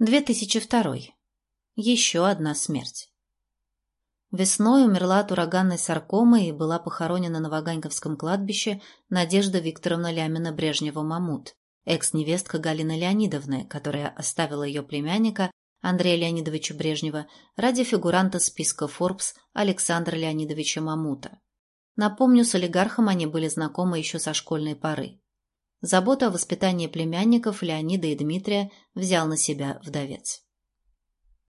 2002. Еще одна смерть. Весной умерла от ураганной саркомы и была похоронена на Ваганьковском кладбище Надежда Викторовна Лямина-Брежнева-Мамут, экс-невестка Галины Леонидовны, которая оставила ее племянника Андрея Леонидовича Брежнева ради фигуранта списка Forbes Александра Леонидовича Мамута. Напомню, с олигархом они были знакомы еще со школьной поры. Заботу о воспитании племянников Леонида и Дмитрия взял на себя вдовец.